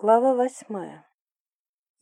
Глава восьмая.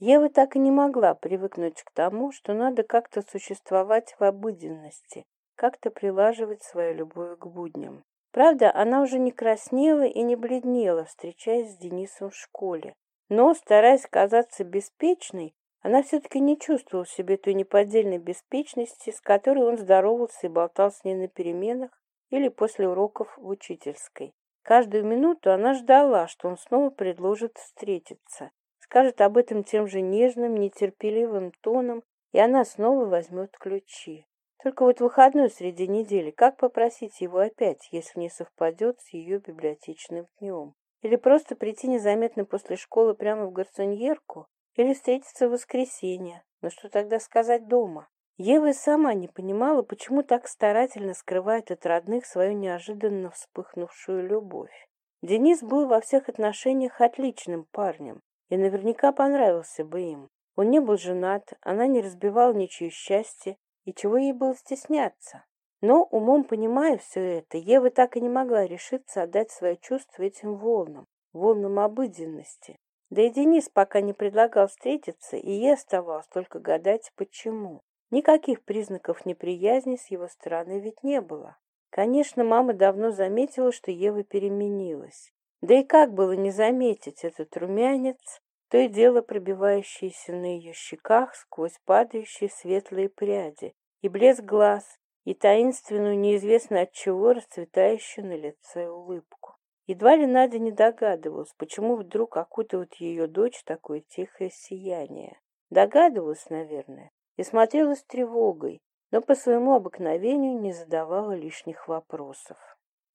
Ева так и не могла привыкнуть к тому, что надо как-то существовать в обыденности, как-то прилаживать свою любовь к будням. Правда, она уже не краснела и не бледнела, встречаясь с Денисом в школе. Но, стараясь казаться беспечной, она все-таки не чувствовала в себе той неподдельной беспечности, с которой он здоровался и болтал с ней на переменах или после уроков в учительской. Каждую минуту она ждала, что он снова предложит встретиться, скажет об этом тем же нежным, нетерпеливым тоном, и она снова возьмет ключи. Только вот выходной среди недели, как попросить его опять, если не совпадет с ее библиотечным днем? Или просто прийти незаметно после школы прямо в гарсоньерку? Или встретиться в воскресенье? Но что тогда сказать дома? Ева сама не понимала, почему так старательно скрывает от родных свою неожиданно вспыхнувшую любовь. Денис был во всех отношениях отличным парнем и наверняка понравился бы им. Он не был женат, она не разбивала ничью счастье, и чего ей было стесняться? Но, умом понимая все это, Ева так и не могла решиться отдать свои чувства этим волнам, волнам обыденности. Да и Денис пока не предлагал встретиться, и ей оставалось только гадать, почему. Никаких признаков неприязни с его стороны ведь не было. Конечно, мама давно заметила, что Ева переменилась. Да и как было не заметить этот румянец, то и дело пробивающийся на ее щеках сквозь падающие светлые пряди, и блеск глаз, и таинственную, неизвестно от чего, расцветающую на лице улыбку. Едва ли Надя не догадывалась, почему вдруг окутывает ее дочь такое тихое сияние. Догадывалась, наверное, и смотрела с тревогой, но по своему обыкновению не задавала лишних вопросов.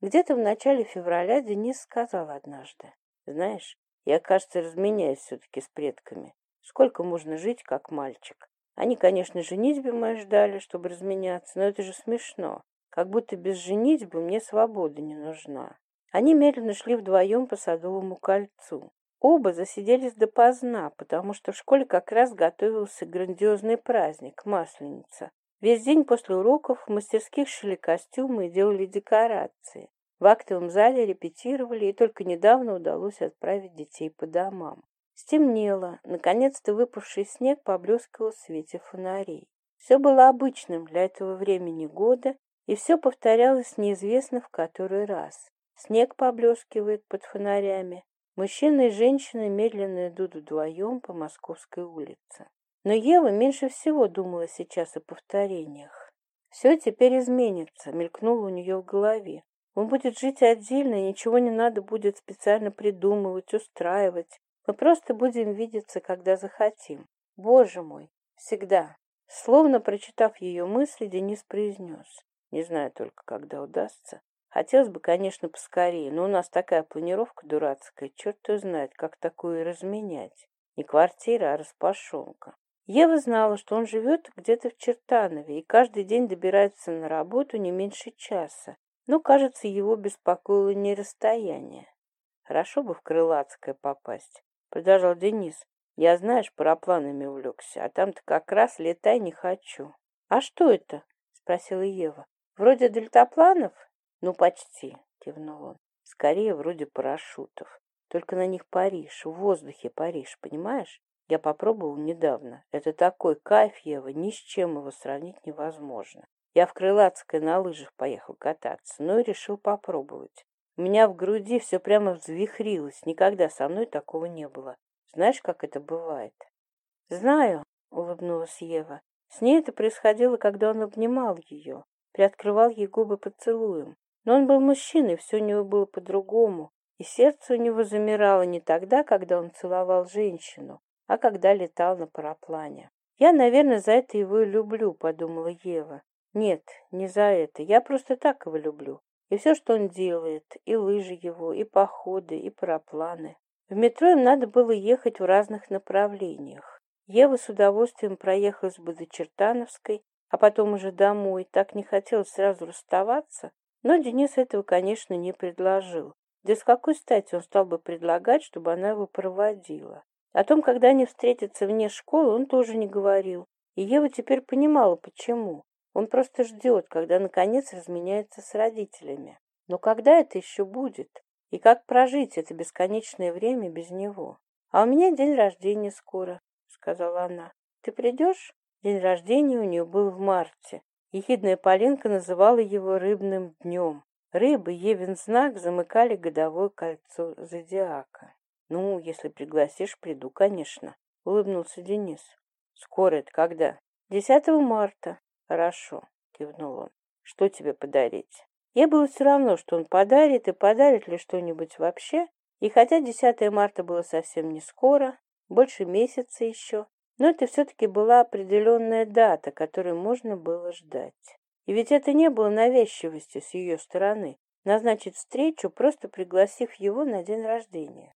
Где-то в начале февраля Денис сказал однажды, «Знаешь, я, кажется, разменяюсь все-таки с предками. Сколько можно жить, как мальчик? Они, конечно, женитьбы мои ждали, чтобы разменяться, но это же смешно. Как будто без женитьбы мне свобода не нужна». Они медленно шли вдвоем по Садовому кольцу. Оба засидели допоздна, потому что в школе как раз готовился грандиозный праздник – Масленица. Весь день после уроков в мастерских шили костюмы и делали декорации. В актовом зале репетировали, и только недавно удалось отправить детей по домам. Стемнело, наконец-то выпавший снег поблескивал в свете фонарей. Все было обычным для этого времени года, и все повторялось неизвестно в который раз. Снег поблескивает под фонарями, Мужчины и женщины медленно идут вдвоем по Московской улице. Но Ева меньше всего думала сейчас о повторениях. Все теперь изменится, мелькнуло у нее в голове. Он будет жить отдельно, ничего не надо будет специально придумывать, устраивать. Мы просто будем видеться, когда захотим. Боже мой, всегда. Словно прочитав ее мысли, Денис произнес. Не знаю только, когда удастся. Хотелось бы, конечно, поскорее, но у нас такая планировка дурацкая, черт ее знает, как такую разменять. Не квартира, а распашонка. Ева знала, что он живет где-то в Чертанове и каждый день добирается на работу не меньше часа, но, кажется, его беспокоило не расстояние. Хорошо бы в Крылатское попасть, продолжал Денис. Я, знаешь, парапланами увлекся, а там-то как раз летай не хочу. А что это? спросила Ева. Вроде дельтапланов? Ну, почти, кивнул он. Скорее, вроде парашютов. Только на них Париж, в воздухе Париж, понимаешь? Я попробовал недавно. Это такой кайф, Ева, ни с чем его сравнить невозможно. Я в Крылатское на лыжах поехал кататься, но и решил попробовать. У меня в груди все прямо взвихрилось, никогда со мной такого не было. Знаешь, как это бывает? Знаю, улыбнулась Ева. С ней это происходило, когда он обнимал ее, приоткрывал ей губы поцелуем но он был мужчиной, все у него было по-другому, и сердце у него замирало не тогда, когда он целовал женщину, а когда летал на параплане. «Я, наверное, за это его и люблю», — подумала Ева. «Нет, не за это. Я просто так его люблю. И все, что он делает, и лыжи его, и походы, и парапланы». В метро им надо было ехать в разных направлениях. Ева с удовольствием проехалась бы до Чертановской, а потом уже домой. Так не хотелось сразу расставаться, но Денис этого, конечно, не предложил. Да с какой стати он стал бы предлагать, чтобы она его проводила? О том, когда они встретятся вне школы, он тоже не говорил. И Ева теперь понимала, почему. Он просто ждет, когда, наконец, разменяется с родителями. Но когда это еще будет? И как прожить это бесконечное время без него? «А у меня день рождения скоро», — сказала она. «Ты придешь?» День рождения у нее был в марте. Ехидная Полинка называла его рыбным днем. Рыбы, Евин знак, замыкали годовое кольцо зодиака. «Ну, если пригласишь, приду, конечно», — улыбнулся Денис. «Скоро это когда?» «Десятого марта». «Хорошо», — кивнул он. «Что тебе подарить?» Я было все равно, что он подарит, и подарит ли что-нибудь вообще. И хотя 10 марта было совсем не скоро, больше месяца еще, ну, Но это все-таки была определенная дата, которую можно было ждать. И ведь это не было навязчивостью с ее стороны — назначить встречу, просто пригласив его на день рождения.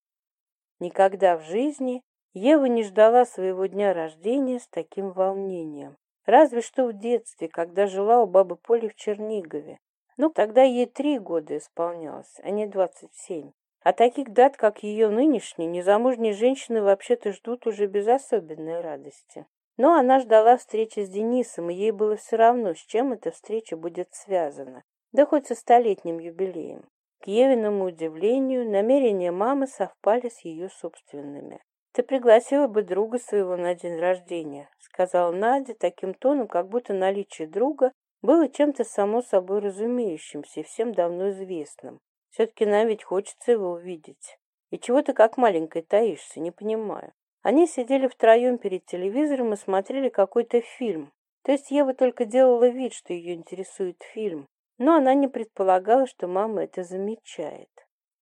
Никогда в жизни Ева не ждала своего дня рождения с таким волнением. Разве что в детстве, когда жила у бабы Поли в Чернигове. Но тогда ей три года исполнялось, а не двадцать семь а таких дат, как ее нынешний, незамужние женщины вообще-то ждут уже без особенной радости. Но она ждала встречи с Денисом, и ей было все равно, с чем эта встреча будет связана, да хоть со столетним юбилеем. К Евиному удивлению, намерения мамы совпали с ее собственными. «Ты пригласила бы друга своего на день рождения», — сказал Надя таким тоном, как будто наличие друга было чем-то само собой разумеющимся и всем давно известным. Все-таки Наве хочется его увидеть. И чего ты как маленькая таишься, не понимаю. Они сидели втроем перед телевизором и смотрели какой-то фильм. То есть Ева только делала вид, что ее интересует фильм. Но она не предполагала, что мама это замечает.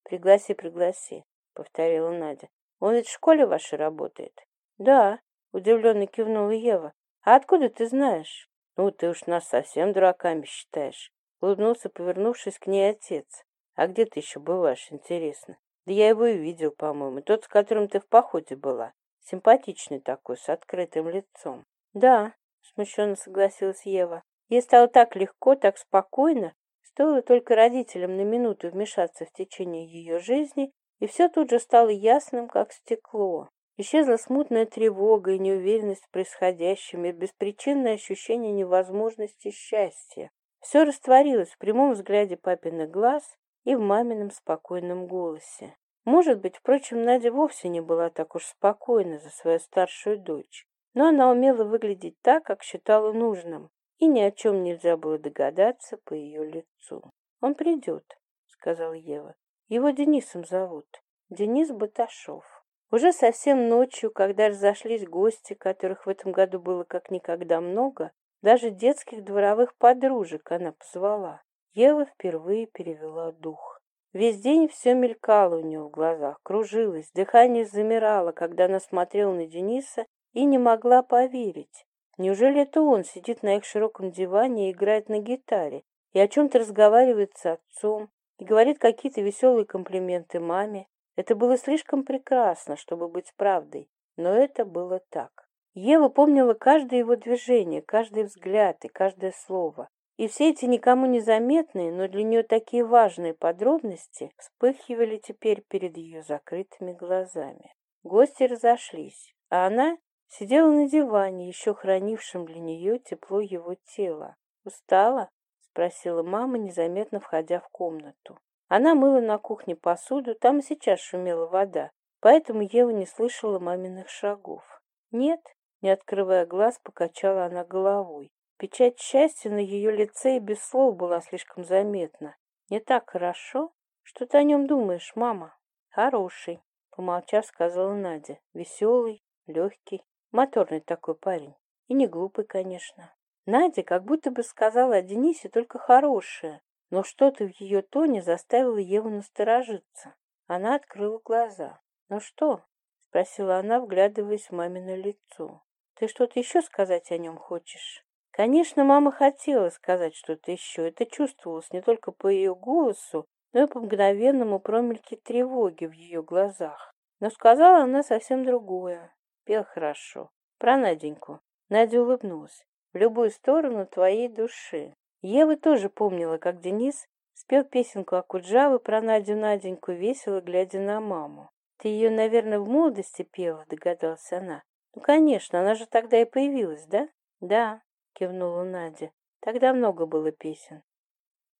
«Пригласи, пригласи», — повторила Надя. «Он ведь в школе вашей работает?» «Да», — удивленно кивнула Ева. «А откуда ты знаешь?» «Ну, ты уж нас совсем дураками считаешь», — улыбнулся, повернувшись к ней отец а где ты еще бываешь интересно? Да я его и видел по моему тот с которым ты в походе была симпатичный такой с открытым лицом. Да смущенно согласилась ева. Ей стало так легко так спокойно. Стоило только родителям на минуту вмешаться в течение ее жизни и все тут же стало ясным как стекло. Исчезла смутная тревога и неуверенность в происходящем, и беспричинное ощущение невозможности счастья. Все растворилось в прямом взгляде папиных глаз, и в мамином спокойном голосе. Может быть, впрочем, Надя вовсе не была так уж спокойна за свою старшую дочь, но она умела выглядеть так, как считала нужным, и ни о чем нельзя было догадаться по ее лицу. «Он придет», — сказал Ева. «Его Денисом зовут. Денис Баташов». Уже совсем ночью, когда разошлись гости, которых в этом году было как никогда много, даже детских дворовых подружек она позвала. Ева впервые перевела дух. Весь день все мелькало у нее в глазах, кружилось, дыхание замирало, когда она смотрела на Дениса и не могла поверить. Неужели это он сидит на их широком диване и играет на гитаре, и о чем-то разговаривает с отцом, и говорит какие-то веселые комплименты маме? Это было слишком прекрасно, чтобы быть правдой, но это было так. Ева помнила каждое его движение, каждый взгляд и каждое слово. И все эти никому незаметные, но для нее такие важные подробности вспыхивали теперь перед ее закрытыми глазами. Гости разошлись, а она сидела на диване, еще хранившем для нее тепло его тела. «Устала?» — спросила мама, незаметно входя в комнату. Она мыла на кухне посуду, там и сейчас шумела вода, поэтому Ева не слышала маминых шагов. «Нет», — не открывая глаз, покачала она головой печать счастья на ее лице и без слов была слишком заметна. «Не так хорошо? Что ты о нем думаешь, мама?» «Хороший», — помолчав, сказала Надя. «Веселый, легкий, моторный такой парень. И не глупый, конечно». Надя как будто бы сказала о Денисе только хорошее, но что-то в ее тоне заставило Еву насторожиться. Она открыла глаза. «Ну что?» — спросила она, вглядываясь в мамино лицо. «Ты что-то еще сказать о нем хочешь?» Конечно, мама хотела сказать что-то еще. Это чувствовалось не только по ее голосу, но и по мгновенному промельке тревоги в ее глазах. Но сказала она совсем другое. Пел хорошо. Про Наденьку. Надя улыбнулась. В любую сторону твоей души. Ева тоже помнила, как Денис спел песенку о Акуджавы про Надю Наденьку, весело глядя на маму. «Ты ее, наверное, в молодости пела», — догадалась она. «Ну, конечно, она же тогда и появилась, да?» «Да», кивнула Надя. Тогда много было песен.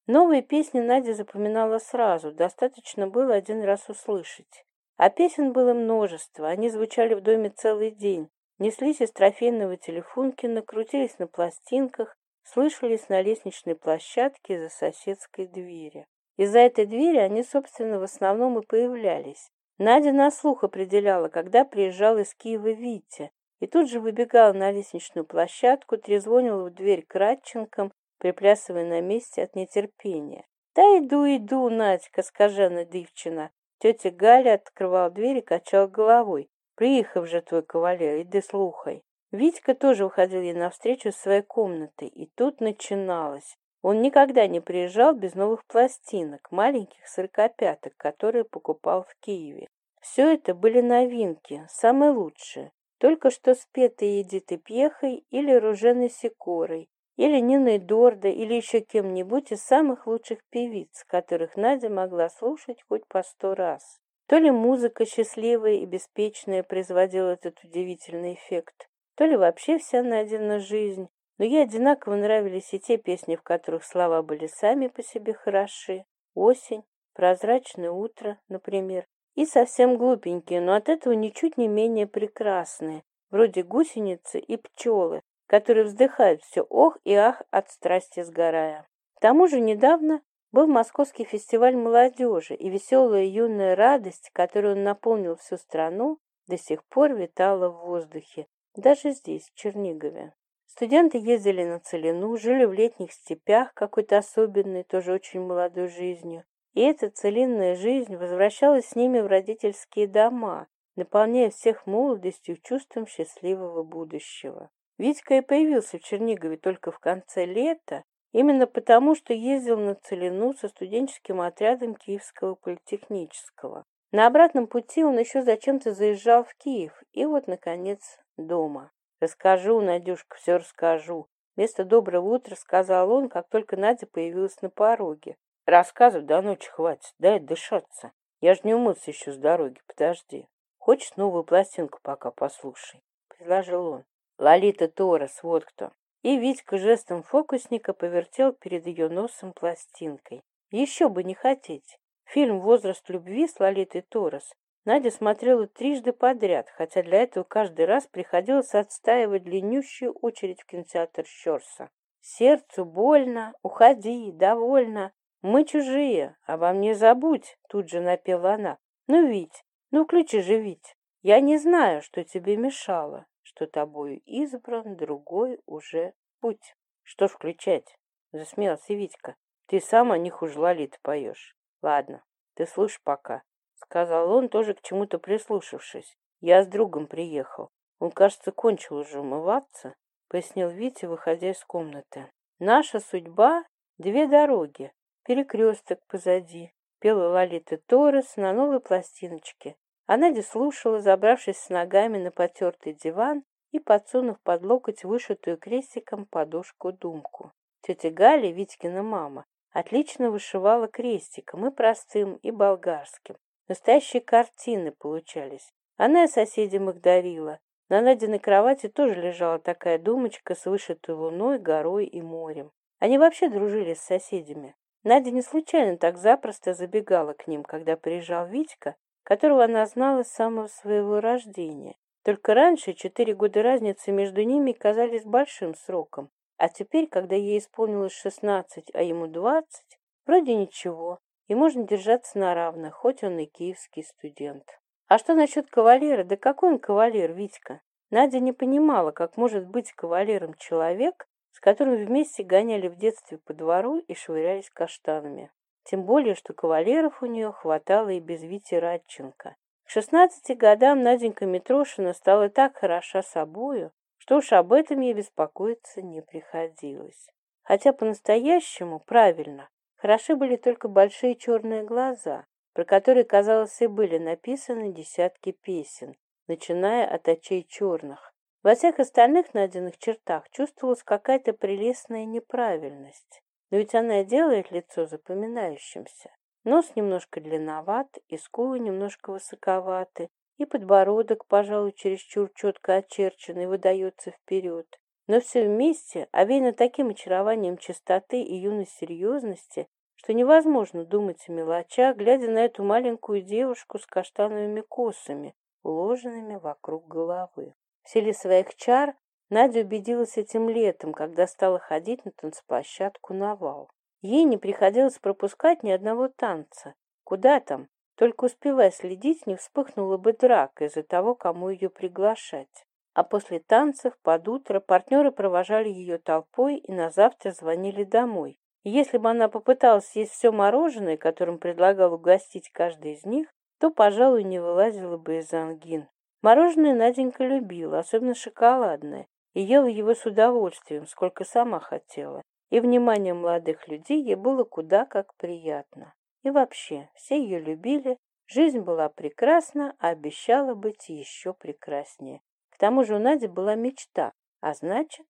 Новые песни Надя запоминала сразу, достаточно было один раз услышать. А песен было множество, они звучали в доме целый день, неслись из трофейного телефонкина, крутились на пластинках, слышались на лестничной площадке за соседской двери. Из-за этой двери они, собственно, в основном и появлялись. Надя на слух определяла, когда приезжал из Киева Витя, и тут же выбегал на лестничную площадку, трезвонил в дверь кратченком, приплясывая на месте от нетерпения. «Да иду, иду, Надька, скажена девчина. Тетя Галя открывала дверь и качал головой. «Приехав же твой кавалер, иди слухай!» Витька тоже выходил ей навстречу из своей комнаты, и тут начиналось. Он никогда не приезжал без новых пластинок, маленьких сорокопяток, которые покупал в Киеве. Все это были новинки, самые лучшие только что спеты едиты пьехой или Ружены Секорой, или Ниной Дорда, или еще кем-нибудь из самых лучших певиц, которых Надя могла слушать хоть по сто раз. То ли музыка счастливая и беспечная производила этот удивительный эффект, то ли вообще вся Надина жизнь, но ей одинаково нравились и те песни, в которых слова были сами по себе хороши, «Осень», «Прозрачное утро», например, и совсем глупенькие, но от этого ничуть не менее прекрасные, вроде гусеницы и пчелы, которые вздыхают все ох и ах от страсти сгорая. К тому же недавно был Московский фестиваль молодежи, и веселая юная радость, которую он наполнил всю страну, до сих пор витала в воздухе, даже здесь, в Чернигове. Студенты ездили на целину, жили в летних степях какой-то особенной, тоже очень молодой жизнью, и эта целинная жизнь возвращалась с ними в родительские дома, наполняя всех молодостью чувством счастливого будущего. Витька и появился в Чернигове только в конце лета, именно потому, что ездил на Целину со студенческим отрядом Киевского политехнического. На обратном пути он еще зачем-то заезжал в Киев, и вот, наконец, дома. «Расскажу, Надюшка, все расскажу», Место доброго утра сказал он, как только Надя появилась на пороге рассказывает ночь ну хватит, дай дышаться. Я ж не умылся еще с дороги, подожди. Хочешь новую пластинку пока послушай?» Предложил он. Лолита Торос, вот кто. И Витька жестом фокусника повертел перед ее носом пластинкой. Еще бы не хотеть. Фильм «Возраст любви» с Лолитой Торос Надя смотрела трижды подряд, хотя для этого каждый раз приходилось отстаивать длиннющую очередь в кинотеатр Щерса. «Сердцу больно, уходи, довольно, мы чужие, а вам не забудь, тут же напела она. Ну ведь, ну ключи же ведь. Я не знаю, что тебе мешало, что тобою избран другой уже путь. Что ж включать? Засмеялся Витька. Ты сам о них уж лолит поешь. Ладно, ты слушай пока, сказал он, тоже к чему-то прислушавшись. Я с другом приехал. Он, кажется, кончил уже умываться, пояснил Витя, выходя из комнаты. Наша судьба — две дороги, перекресток позади, пела Лолита Торрес на новой пластиночке. Она слушала, забравшись с ногами на потертый диван и подсунув под локоть вышитую крестиком подушку-думку. Тетя Галя, Витькина мама, отлично вышивала крестиком и простым, и болгарским. Настоящие картины получались. Она и соседям их дарила. На Надиной кровати тоже лежала такая думочка с вышитой луной, горой и морем. Они вообще дружили с соседями. Надя не случайно так запросто забегала к ним, когда приезжал Витька, которого она знала с самого своего рождения. Только раньше четыре года разницы между ними казались большим сроком, а теперь, когда ей исполнилось шестнадцать, а ему двадцать, вроде ничего, и можно держаться на равных, хоть он и киевский студент. А что насчет кавалера? Да какой он кавалер, Витька? Надя не понимала, как может быть кавалером человек, с которым вместе гоняли в детстве по двору и швырялись каштанами. Тем более, что кавалеров у нее хватало и без Вити Радченко. К шестнадцати годам Наденька Митрошина стала так хороша собою, что уж об этом ей беспокоиться не приходилось. Хотя по-настоящему, правильно, хороши были только большие черные глаза, про которые, казалось, и были написаны десятки песен, начиная от очей черных, во всех остальных найденных чертах чувствовалась какая-то прелестная неправильность. Но ведь она делает лицо запоминающимся. Нос немножко длинноват, и скулы немножко высоковаты, и подбородок, пожалуй, чересчур четко очерчен и выдается вперед. Но все вместе овеяно таким очарованием чистоты и юной серьезности, что невозможно думать о мелочах, глядя на эту маленькую девушку с каштановыми косами, уложенными вокруг головы. Сели своих чар, Надя убедилась этим летом, когда стала ходить на танцплощадку на вал. Ей не приходилось пропускать ни одного танца. Куда там? Только успевая следить, не вспыхнула бы драка из-за того, кому ее приглашать. А после танцев под утро партнеры провожали ее толпой и на завтра звонили домой. Если бы она попыталась съесть все мороженое, которым предлагал угостить каждый из них, то, пожалуй, не вылазила бы из ангин. Мороженое Наденька любила, особенно шоколадное, и ела его с удовольствием, сколько сама хотела. И внимание молодых людей ей было куда как приятно. И вообще, все ее любили, жизнь была прекрасна, а обещала быть еще прекраснее. К тому же у Нади была мечта, а значит...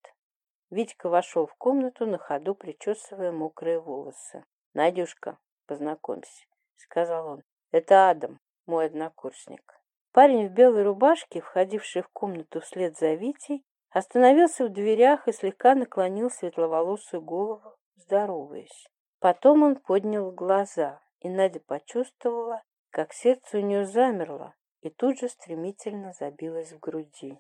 Витька вошел в комнату, на ходу причесывая мокрые волосы. «Надюшка, познакомься», — сказал он. «Это Адам, мой однокурсник». Парень в белой рубашке, входивший в комнату вслед за Витей, остановился в дверях и слегка наклонил светловолосую голову, здороваясь. Потом он поднял глаза, и Надя почувствовала, как сердце у нее замерло и тут же стремительно забилось в груди.